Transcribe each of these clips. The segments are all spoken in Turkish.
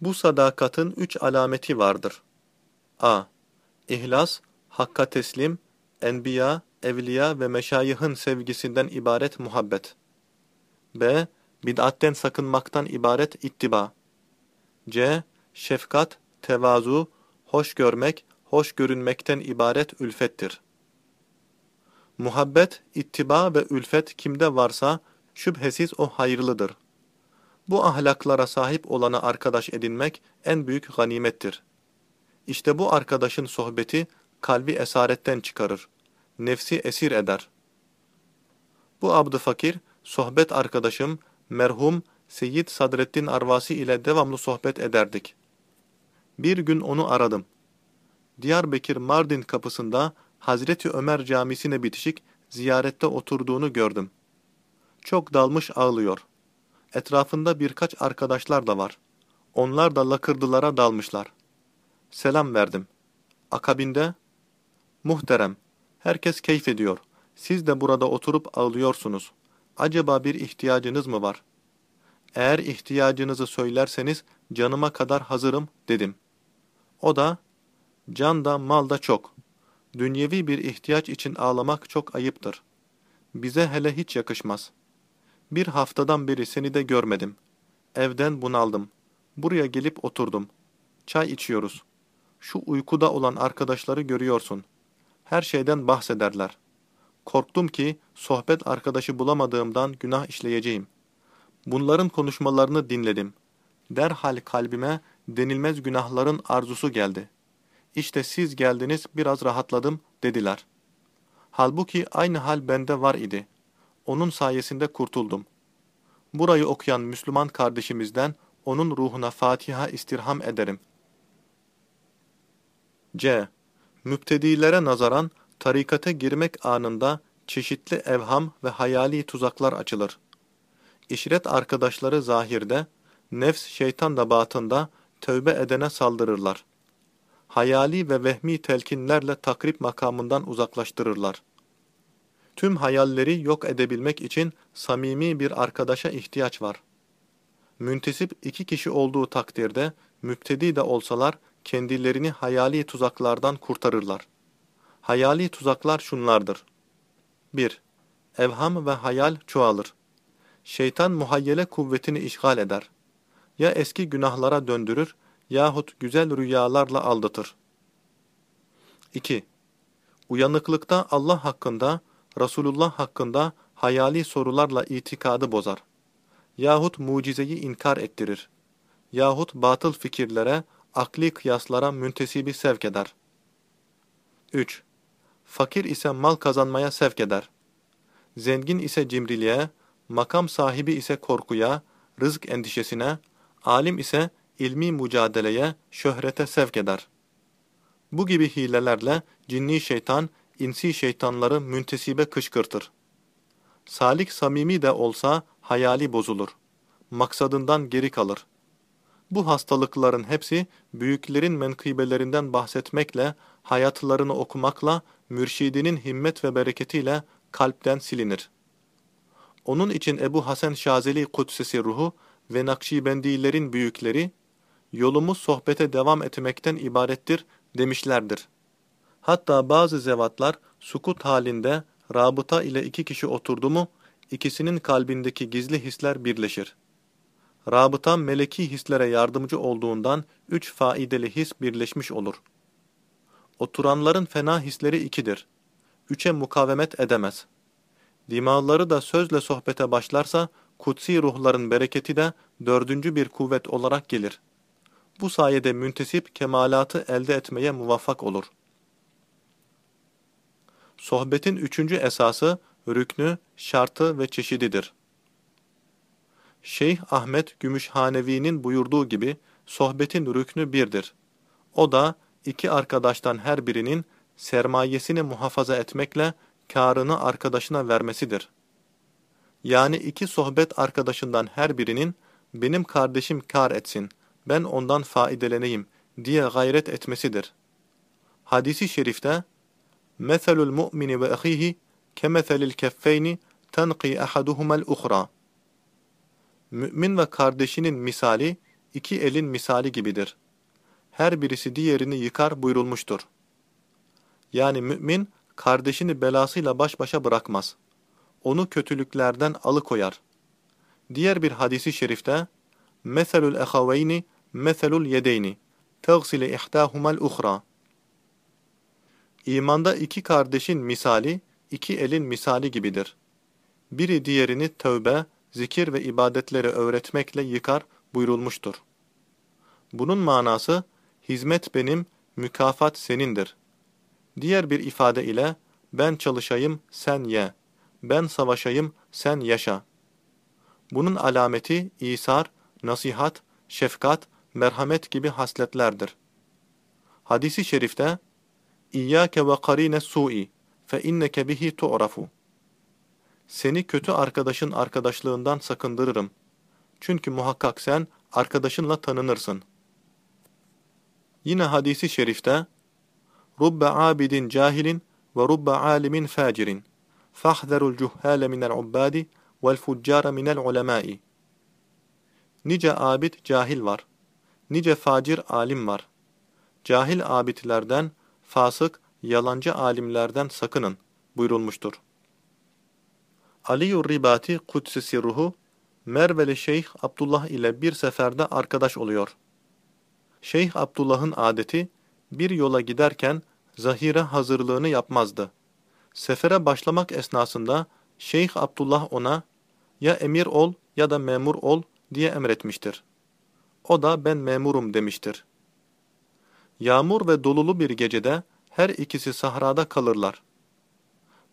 Bu sadakatın üç alameti vardır. a. İhlas, hakka teslim, enbiya, evliya ve meşayihın sevgisinden ibaret muhabbet. b. Bid'atten sakınmaktan ibaret ittiba. c. Şefkat, tevazu, hoş görmek, hoş görünmekten ibaret ülfettir. Muhabbet, ittiba ve ülfet kimde varsa şüphesiz o hayırlıdır. Bu ahlaklara sahip olanı arkadaş edinmek en büyük ganimettir. İşte bu arkadaşın sohbeti kalbi esaretten çıkarır, nefsi esir eder. Bu abd fakir, sohbet arkadaşım, merhum Seyyid Sadreddin Arvasi ile devamlı sohbet ederdik. Bir gün onu aradım. Diyarbakır Mardin kapısında Hazreti Ömer camisine bitişik ziyarette oturduğunu gördüm. Çok dalmış ağlıyor. Etrafında birkaç arkadaşlar da var. Onlar da lakırdılara dalmışlar. Selam verdim. Akabinde, Muhterem, herkes keyif ediyor. Siz de burada oturup ağlıyorsunuz. Acaba bir ihtiyacınız mı var? Eğer ihtiyacınızı söylerseniz canıma kadar hazırım dedim. O da, can da mal da çok. Dünyevi bir ihtiyaç için ağlamak çok ayıptır. Bize hele hiç yakışmaz. Bir haftadan beri seni de görmedim. Evden bunaldım. Buraya gelip oturdum. Çay içiyoruz. Şu uykuda olan arkadaşları görüyorsun. Her şeyden bahsederler. Korktum ki sohbet arkadaşı bulamadığımdan günah işleyeceğim. Bunların konuşmalarını dinledim. Derhal kalbime denilmez günahların arzusu geldi. İşte siz geldiniz biraz rahatladım dediler. Halbuki aynı hal bende var idi. Onun sayesinde kurtuldum. Burayı okuyan Müslüman kardeşimizden onun ruhuna Fatiha istirham ederim. C. Müptedilere nazaran tarikate girmek anında çeşitli evham ve hayali tuzaklar açılır. İşret arkadaşları zahirde, nefs şeytan da batında tövbe edene saldırırlar. Hayali ve vehmi telkinlerle takrip makamından uzaklaştırırlar. Tüm hayalleri yok edebilmek için samimi bir arkadaşa ihtiyaç var. Müntesip iki kişi olduğu takdirde, müptedi de olsalar, kendilerini hayali tuzaklardan kurtarırlar. Hayali tuzaklar şunlardır. 1. Evham ve hayal çoğalır. Şeytan muhayyele kuvvetini işgal eder. Ya eski günahlara döndürür yahut güzel rüyalarla aldatır. 2. Uyanıklıkta Allah hakkında, Resulullah hakkında hayali sorularla itikadı bozar. Yahut mucizeyi inkar ettirir. Yahut batıl fikirlere, akli kıyaslara müntesibi sevk eder. 3. Fakir ise mal kazanmaya sevk eder. Zengin ise cimriliğe, makam sahibi ise korkuya, rızk endişesine, alim ise ilmi mücadeleye, şöhrete sevk eder. Bu gibi hilelerle cinni şeytan, insi şeytanları müntesibe kışkırtır. Salik samimi de olsa hayali bozulur. Maksadından geri kalır. Bu hastalıkların hepsi büyüklerin menkıbelerinden bahsetmekle, hayatlarını okumakla, mürşidinin himmet ve bereketiyle kalpten silinir. Onun için Ebu Hasan Şazeli Kudsesi ruhu ve Nakşibendilerin büyükleri, yolumuz sohbete devam etmekten ibarettir demişlerdir. Hatta bazı zevatlar sukut halinde rabıta ile iki kişi oturdu mu, ikisinin kalbindeki gizli hisler birleşir. Rabıta meleki hislere yardımcı olduğundan üç faideli his birleşmiş olur. Oturanların fena hisleri ikidir. Üçe mukavemet edemez. Dimağları da sözle sohbete başlarsa, kutsi ruhların bereketi de dördüncü bir kuvvet olarak gelir. Bu sayede müntesip kemalatı elde etmeye muvaffak olur. Sohbetin üçüncü esası, rüknü, şartı ve çeşididir. Şeyh Ahmet Gümüşhanevi'nin buyurduğu gibi, sohbetin rüknü birdir. O da, iki arkadaştan her birinin sermayesini muhafaza etmekle karını arkadaşına vermesidir. Yani iki sohbet arkadaşından her birinin benim kardeşim kar etsin, ben ondan faideleneyim diye gayret etmesidir. Hadisi şerifte مَثَلُ الْمُؤْمِنِ وَأَخِيهِ كَمَثَلِ الْكَفَّيْنِ تَنْقِي أَحَدُهُمَا الْأُخْرَى Mümin ve kardeşinin misali, iki elin misali gibidir. Her birisi diğerini yıkar buyurulmuştur. Yani mümin, kardeşini belasıyla baş başa bırakmaz. Onu kötülüklerden alıkoyar. Diğer bir hadisi şerifte, مَثَلُ الْاَخَوَيْنِ مَثَلُ الْيَدَيْنِ تَغْسِلِ اِحْدَاهُمَا الْاُخْرَى İmanda iki kardeşin misali, iki elin misali gibidir. Biri diğerini tövbe, zikir ve ibadetleri öğretmekle yıkar buyurulmuştur. Bunun manası, hizmet benim, mükafat senindir. Diğer bir ifade ile, ben çalışayım, sen ye. Ben savaşayım, sen yaşa. Bunun alameti, isar, nasihat, şefkat, merhamet gibi hasletlerdir. Hadisi şerifte, İyyâke ve karîne su'i fe inneke bihi tu'rafu. Seni kötü arkadaşın arkadaşlığından sakındırırım. Çünkü muhakkak sen arkadaşınla tanınırsın. Yine hadisi şerifte Rubbe abidin cahilin ve rubbe alimin facirin. Fahzerul cuhhale minel ubbadi vel fuccare minel ulemai. Nice abid cahil var. Nice facir alim var. Cahil abidlerden, fasık, yalancı alimlerden sakının buyurulmuştur. Ali-ur Ribati Kudsi Sirruhu, Merveli Şeyh Abdullah ile bir seferde arkadaş oluyor. Şeyh Abdullah'ın adeti, bir yola giderken zahire hazırlığını yapmazdı. Sefere başlamak esnasında Şeyh Abdullah ona, ya emir ol ya da memur ol diye emretmiştir. O da ben memurum demiştir. Yağmur ve dolulu bir gecede her ikisi sahrada kalırlar.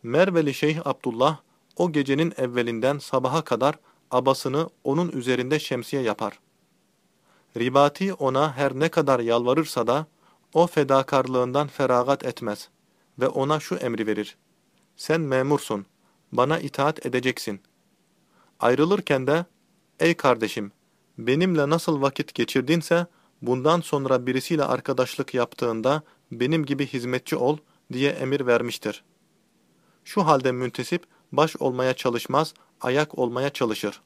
Merveli Şeyh Abdullah o gecenin evvelinden sabaha kadar abasını onun üzerinde şemsiye yapar. Ribati ona her ne kadar yalvarırsa da o fedakarlığından feragat etmez ve ona şu emri verir. Sen memursun, bana itaat edeceksin. Ayrılırken de, ey kardeşim, benimle nasıl vakit geçirdinse, bundan sonra birisiyle arkadaşlık yaptığında benim gibi hizmetçi ol diye emir vermiştir. Şu halde müntesip baş olmaya çalışmaz, ayak olmaya çalışır.